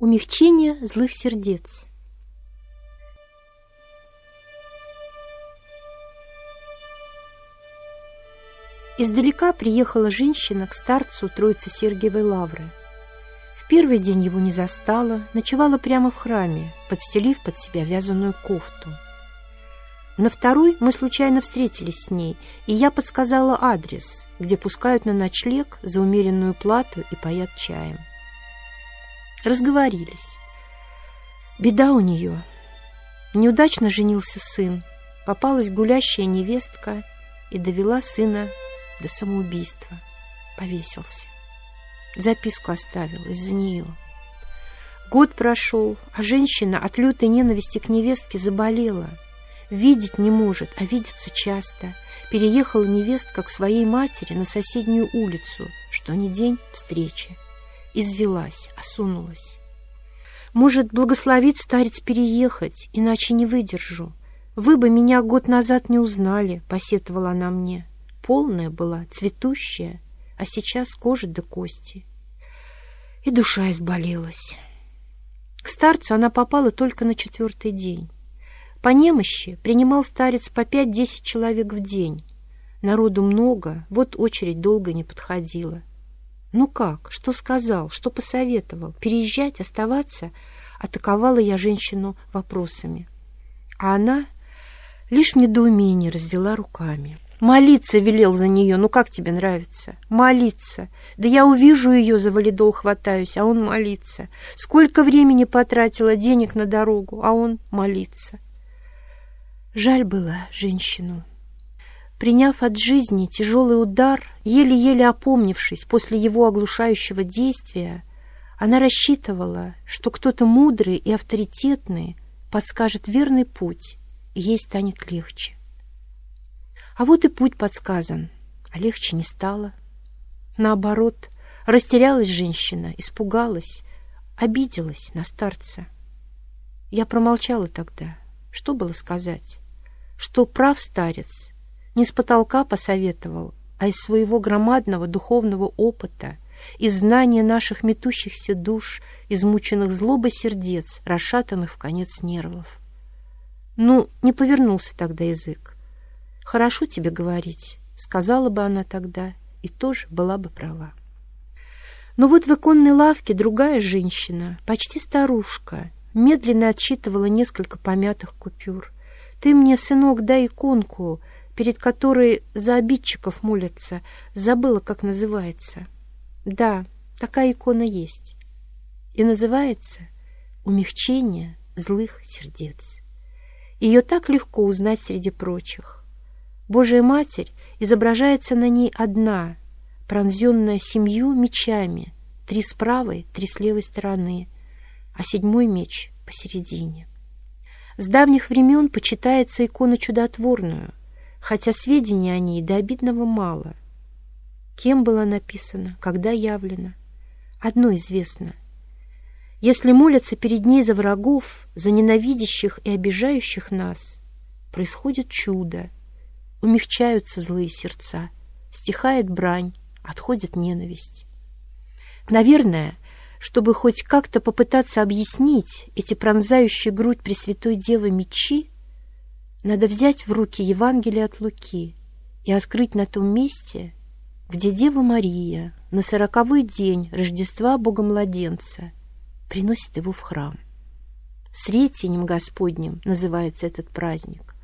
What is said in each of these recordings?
Умягчение злых сердец. Издалека приехала женщина к старцу Троицы Сергиевой Лавры. В первый день его не застала, ночевала прямо в храме, подстелив под себя вязаную кофту. На второй мы случайно встретились с ней, и я подсказала адрес, где пускают на ночлег за умеренную плату и поят чаем. Разговорились. Беда у нее. Неудачно женился сын, попалась гулящая невестка и довела сына до самоубийства. Повесился. Записку оставил из-за нее. Год прошел, а женщина от лютой ненависти к невестке заболела. Видеть не может, а видится часто. Переехала невестка к своей матери на соседнюю улицу, что не день встречи. Извелась, осунулась. Может, благословит старец переехать, иначе не выдержу. Вы бы меня год назад не узнали, посетовала она мне полная была, цветущая, а сейчас кожа до кости. И душа изболелась. К старцу она попала только на четвертый день. По немощи принимал старец по пять-десять человек в день. Народу много, вот очередь долго не подходила. Ну как, что сказал, что посоветовал? Переезжать, оставаться? Атаковала я женщину вопросами. А она лишь в недоумении развела руками. Молиться велел за нее. Ну, как тебе нравится? Молиться. Да я увижу ее, за валидол хватаюсь, а он молится. Сколько времени потратила, денег на дорогу, а он молится. Жаль было женщину. Приняв от жизни тяжелый удар, еле-еле опомнившись после его оглушающего действия, она рассчитывала, что кто-то мудрый и авторитетный подскажет верный путь, и ей станет легче. А вот и путь подсказан, а легче не стало. Наоборот, растерялась женщина, испугалась, обиделась на старца. Я промолчала тогда. Что было сказать? Что прав старец, не с потолка посоветовал, а из своего громадного духовного опыта, из знания наших метущихся душ, измученных злобой сердец, расшатанных в конец нервов. Ну, не повернулся тогда язык. «Хорошо тебе говорить», — сказала бы она тогда, и тоже была бы права. Но вот в иконной лавке другая женщина, почти старушка, медленно отсчитывала несколько помятых купюр. «Ты мне, сынок, дай иконку, перед которой за обидчиков молятся. Забыла, как называется». «Да, такая икона есть. И называется «Умягчение злых сердец». Ее так легко узнать среди прочих. Божья Матерь изображается на ней одна, пронзенная семью мечами, три с правой, три с левой стороны, а седьмой меч посередине. С давних времен почитается икона чудотворную, хотя сведений о ней до обидного мало. Кем была написана, когда явлена? Одно известно. Если молятся перед ней за врагов, за ненавидящих и обижающих нас, происходит чудо, умягчаются злые сердца, стихает брань, отходит ненависть. Наверное, чтобы хоть как-то попытаться объяснить эти пронзающие грудь Пресвятой Девы мечи, надо взять в руки Евангелие от Луки и открыть на том месте, где Дева Мария на сороковой день Рождества Богомладенца приносит его в храм. Сретенем Господним называется этот праздник.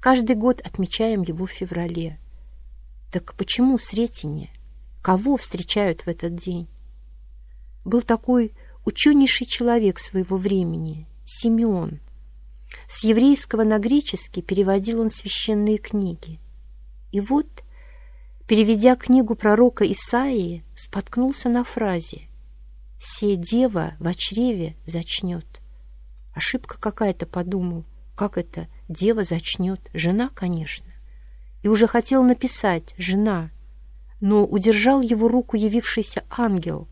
Каждый год отмечаем его в феврале. Так почему Сретение? Кого встречают в этот день? Был такой ученейший человек своего времени, Симеон. С еврейского на греческий переводил он священные книги. И вот, переведя книгу пророка Исаии, споткнулся на фразе «Се дева в чреве зачнет». Ошибка какая-то, подумал. Как это дева зачнет? Жена, конечно. И уже хотел написать «жена», но удержал его руку явившийся ангел,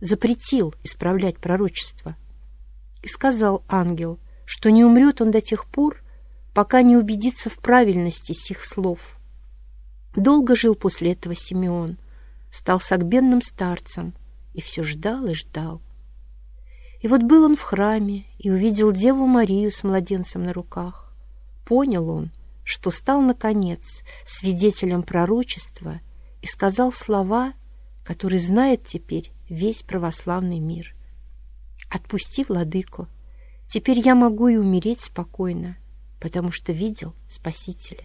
запретил исправлять пророчество. И сказал ангел, что не умрет он до тех пор, пока не убедится в правильности сих слов. Долго жил после этого Симеон, стал сагбенным старцем и все ждал и ждал. И вот был он в храме и увидел Деву Марию с младенцем на руках. Понял он, что стал, наконец, свидетелем пророчества и сказал слова, которые знает теперь весь православный мир. «Отпусти, владыку, теперь я могу и умереть спокойно, потому что видел Спасителя».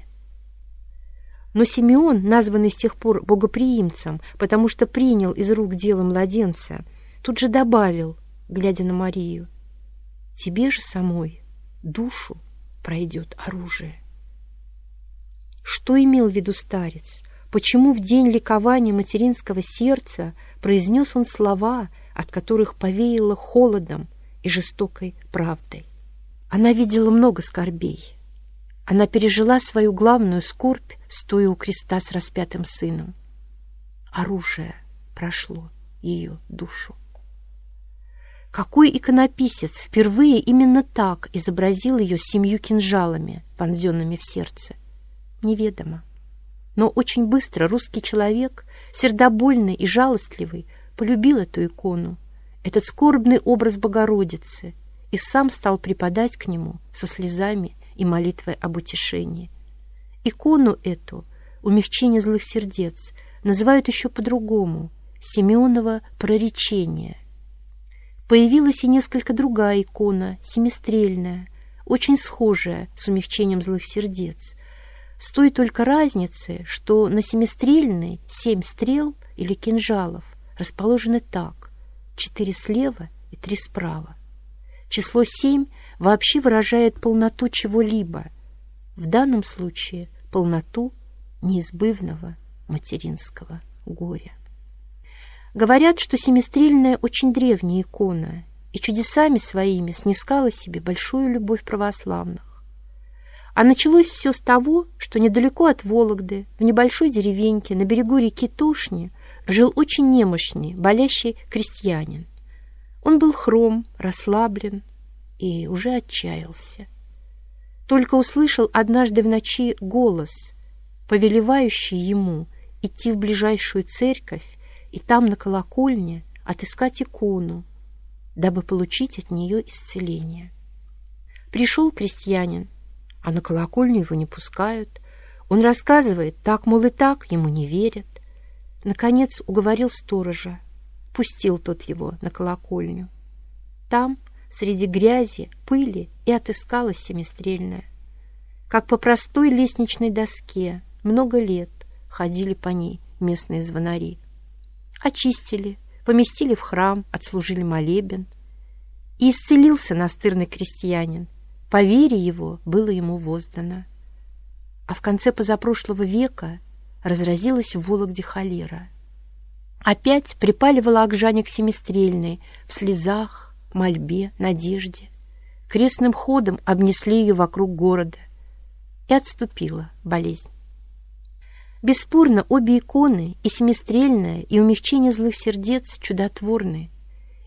Но Симеон, названный с тех пор богоприимцем, потому что принял из рук девы младенца, тут же добавил, глядя на Марию, «Тебе же самой душу пройдет оружие». Что имел в виду старец? Почему в день ликования материнского сердца произнес он слова, от которых повеяло холодом и жестокой правдой? Она видела много скорбей. Она пережила свою главную скорбь, стоя у креста с распятым сыном. Оружие прошло ее душу. Какой иконописец впервые именно так изобразил ее семью кинжалами, вонзенными в сердце? Неведомо. Но очень быстро русский человек, сердобольный и жалостливый, полюбил эту икону, этот скорбный образ Богородицы, и сам стал преподать к нему со слезами и молитвой об утешении. Икону эту, умягчение злых сердец, называют еще по-другому — Симеонова проречение. Появилась и несколько другая икона, семистрельная, очень схожая с умягчением злых сердец. С той только разницы, что на семистрельной семь стрел или кинжалов расположены так — четыре слева и три справа. Число семь вообще выражает полноту чего-либо, в данном случае полноту неизбывного материнского горя. Говорят, что семистрельная очень древняя икона и чудесами своими снискала себе большую любовь православных. А началось все с того, что недалеко от Вологды, в небольшой деревеньке на берегу реки Тушни, жил очень немощный, болящий крестьянин. Он был хром, расслаблен и уже отчаялся. Только услышал однажды в ночи голос, повелевающий ему идти в ближайшую церковь и там на колокольне отыскать икону, дабы получить от нее исцеление. Пришел крестьянин, а на колокольню его не пускают. Он рассказывает, так, мол, и так, ему не верят. Наконец уговорил сторожа, пустил тот его на колокольню. Там, среди грязи, пыли, и отыскалась семистрельная. Как по простой лестничной доске много лет ходили по ней местные звонари очистили, поместили в храм, отслужили молебен. И исцелился настырный крестьянин. По вере его было ему воздано. А в конце позапрошлого века разразилась в Вологде холера. Опять припали волокжане к семистрельной, в слезах, мольбе, надежде. Крестным ходом обнесли ее вокруг города. И отступила болезнь. Бесспорно, обе иконы, и семистрельная, и умягчение злых сердец, чудотворны.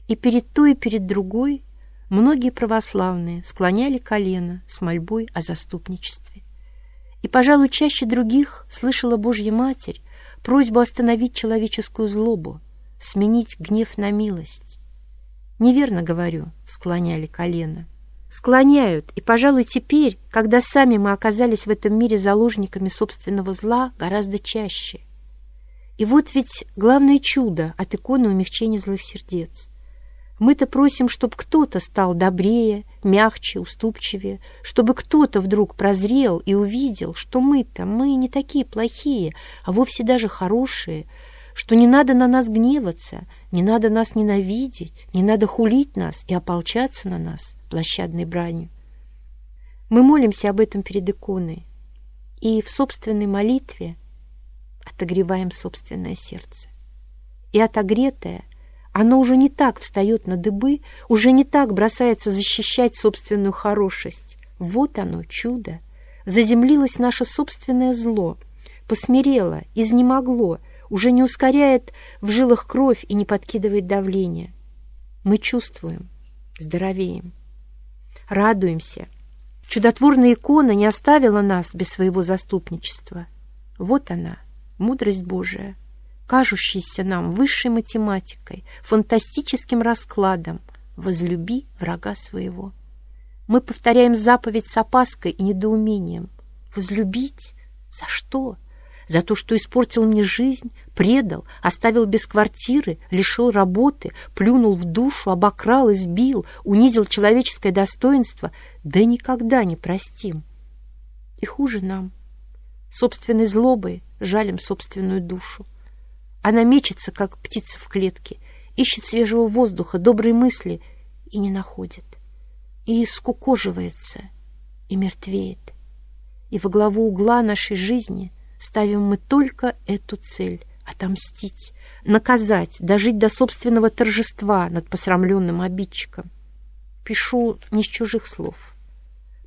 И перед той, и перед другой многие православные склоняли колено с мольбой о заступничестве. И, пожалуй, чаще других слышала Божья Матерь просьбу остановить человеческую злобу, сменить гнев на милость. Неверно говорю, склоняли колено склоняют, и, пожалуй, теперь, когда сами мы оказались в этом мире заложниками собственного зла, гораздо чаще. И вот ведь главное чудо от иконы умягчения злых сердец. Мы-то просим, чтобы кто-то стал добрее, мягче, уступчивее, чтобы кто-то вдруг прозрел и увидел, что мы-то, мы не такие плохие, а вовсе даже хорошие, что не надо на нас гневаться, не надо нас ненавидеть, не надо хулить нас и ополчаться на нас площадной бранью. Мы молимся об этом перед иконой и в собственной молитве отогреваем собственное сердце. И отогретое, оно уже не так встает на дыбы, уже не так бросается защищать собственную хорошесть. Вот оно, чудо! Заземлилось наше собственное зло, посмирело, изнемогло, уже не ускоряет в жилах кровь и не подкидывает давление. Мы чувствуем, здоровеем радуемся. Чудотворная икона не оставила нас без своего заступничества. Вот она, мудрость Божия, кажущаяся нам высшей математикой, фантастическим раскладом, возлюби врага своего. Мы повторяем заповедь с опаской и недоумением. Возлюбить? За что? За то, что испортил мне жизнь, предал, оставил без квартиры, лишил работы, плюнул в душу, обокрал, избил, унизил человеческое достоинство, да никогда не простим. И хуже нам. Собственной злобой жалим собственную душу. Она мечется, как птица в клетке, ищет свежего воздуха, доброй мысли и не находит. И скукоживается, и мертвеет. И во главу угла нашей жизни ставим мы только эту цель — отомстить, наказать, дожить до собственного торжества над посрамленным обидчиком. Пишу не с чужих слов.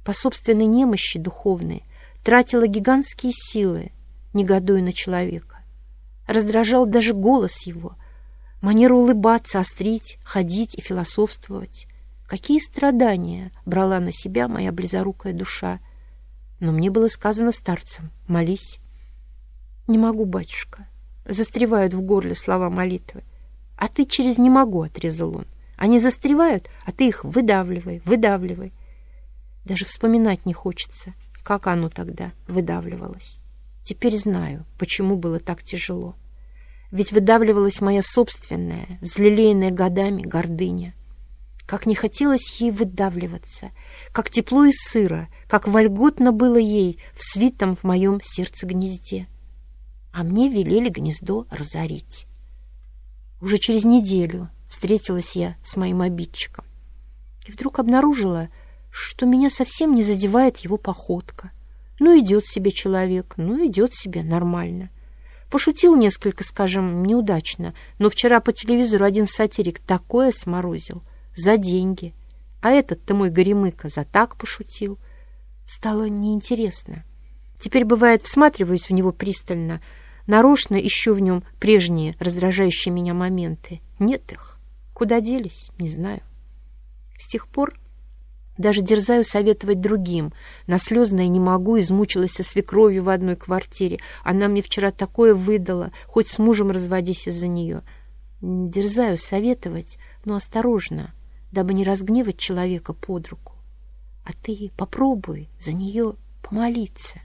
По собственной немощи духовной тратила гигантские силы, негодуя на человека. Раздражал даже голос его, манера улыбаться, острить, ходить и философствовать. Какие страдания брала на себя моя близорукая душа. Но мне было сказано старцем, молись. Не могу, батюшка. Застревают в горле слова молитвы. А ты через «не могу», — отрезал он. Они застревают, а ты их выдавливай, выдавливай. Даже вспоминать не хочется, как оно тогда выдавливалось. Теперь знаю, почему было так тяжело. Ведь выдавливалась моя собственная, взлелеянная годами гордыня. Как не хотелось ей выдавливаться, как тепло и сыро, как вольготно было ей в свитом в моем сердце гнезде. А мне велели гнездо разорить. Уже через неделю встретилась я с моим обидчиком и вдруг обнаружила, что меня совсем не задевает его походка. Ну, идет себе человек, ну, идет себе нормально. Пошутил несколько, скажем, неудачно, но вчера по телевизору один сатирик такое сморозил. За деньги. А этот-то мой горемыка за так пошутил. Стало неинтересно. Теперь, бывает, всматриваюсь в него пристально, нарочно ищу в нем прежние раздражающие меня моменты. Нет их. Куда делись, не знаю. С тех пор даже дерзаю советовать другим. На слезное не могу, измучилась со свекровью в одной квартире. Она мне вчера такое выдала, хоть с мужем разводись из-за нее. Дерзаю советовать, но осторожно, дабы не разгневать человека под руку. А ты попробуй за нее помолиться.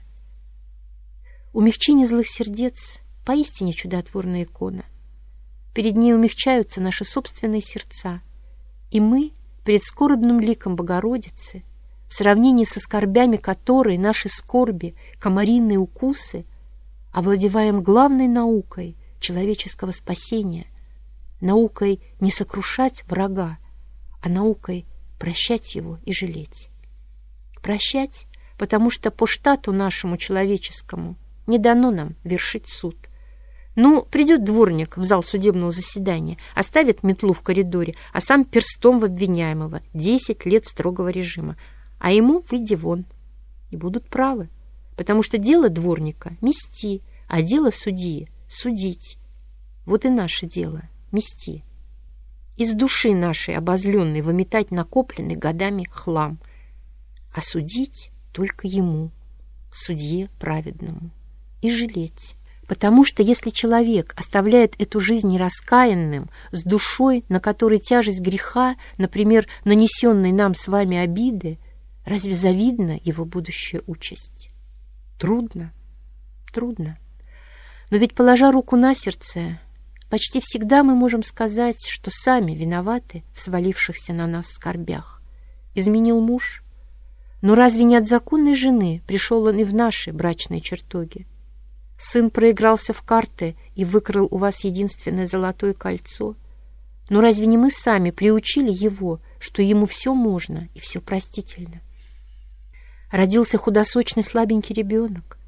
Умягчение злых сердец — поистине чудотворная икона. Перед ней умягчаются наши собственные сердца, и мы — пред скорбным ликом Богородицы, в сравнении со скорбями которой наши скорби, комариные укусы, овладеваем главной наукой человеческого спасения, наукой не сокрушать врага, а наукой прощать его и жалеть. Прощать, потому что по штату нашему человеческому не дано нам вершить суд – ну, придет дворник в зал судебного заседания, оставит метлу в коридоре, а сам перстом в обвиняемого. Десять лет строгого режима. А ему выйди вон. И будут правы. Потому что дело дворника — мести, а дело судьи — судить. Вот и наше дело — мести. Из души нашей обозленной выметать накопленный годами хлам. А судить только ему, судье праведному. И жалеть. Потому что если человек оставляет эту жизнь нераскаянным, с душой, на которой тяжесть греха, например, нанесенной нам с вами обиды, разве завидна его будущая участь? Трудно, трудно. Но ведь, положа руку на сердце, почти всегда мы можем сказать, что сами виноваты в свалившихся на нас скорбях. Изменил муж, но разве не от законной жены пришел он и в наши брачные чертоги? Сын проигрался в карты и выкрал у вас единственное золотое кольцо. Но разве не мы сами приучили его, что ему все можно и все простительно? Родился худосочный слабенький ребенок.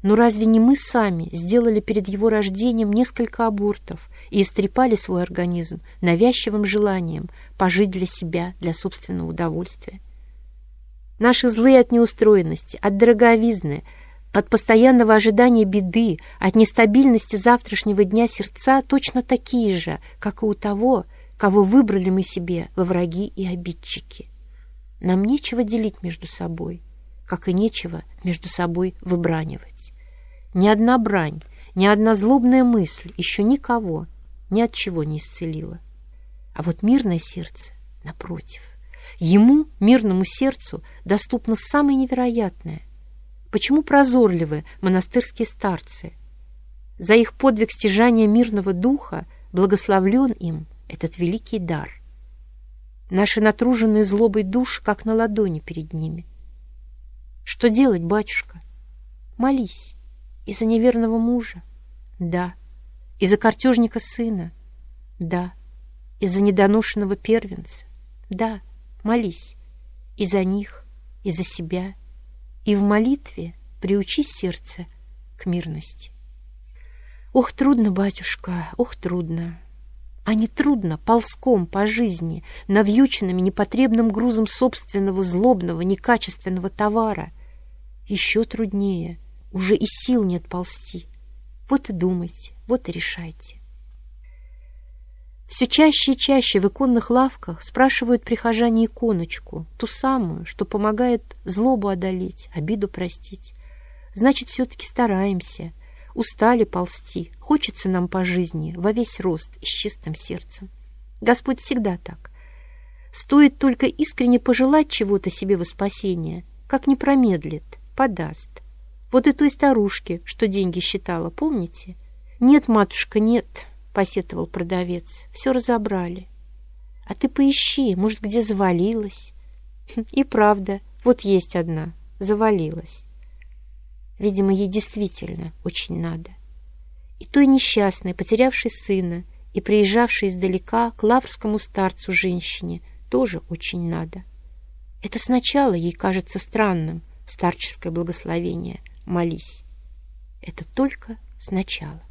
Но разве не мы сами сделали перед его рождением несколько абортов и истрепали свой организм навязчивым желанием пожить для себя, для собственного удовольствия? Наши злые от неустроенности, от дороговизны – от постоянного ожидания беды, от нестабильности завтрашнего дня сердца точно такие же, как и у того, кого выбрали мы себе во враги и обидчики. Нам нечего делить между собой, как и нечего между собой выбранивать. Ни одна брань, ни одна злобная мысль еще никого ни от чего не исцелила. А вот мирное сердце Напротив, ему, мирному сердцу, доступно самое невероятное. Почему прозорливы монастырские старцы? За их подвиг стяжания мирного духа благословлен им этот великий дар. Наши натруженные злобой души, как на ладони перед ними. Что делать, батюшка? Молись. Из-за неверного мужа? Да. Из-за картежника сына? Да. Из-за недоношенного первенца? Да. Молись. И за них, и за себя. И в молитве приучи сердце к мирности. Ох, трудно, батюшка, ох, трудно а не трудно ползком по жизни, навьюченными непотребным грузом собственного злобного, некачественного товара. Еще труднее, уже и сил нет ползти. Вот и думайте, вот и решайте. Все чаще и чаще в иконных лавках спрашивают прихожане иконочку, ту самую, что помогает злобу одолеть, обиду простить. Значит, все-таки стараемся, устали ползти, хочется нам по жизни во весь рост и с чистым сердцем. Господь всегда так. Стоит только искренне пожелать чего-то себе во спасение, как не промедлит, подаст. Вот и той старушке, что деньги считала, помните? «Нет, матушка, нет», — посетовал продавец, — «все разобрали». «А ты поищи, может, где завалилась?» И правда, вот есть одна, завалилась. Видимо, ей действительно очень надо. И той несчастной, потерявшей сына и приезжавшей издалека к лаврскому старцу женщине, тоже очень надо. Это сначала ей кажется странным, старческое благословение «молись». Это только сначала.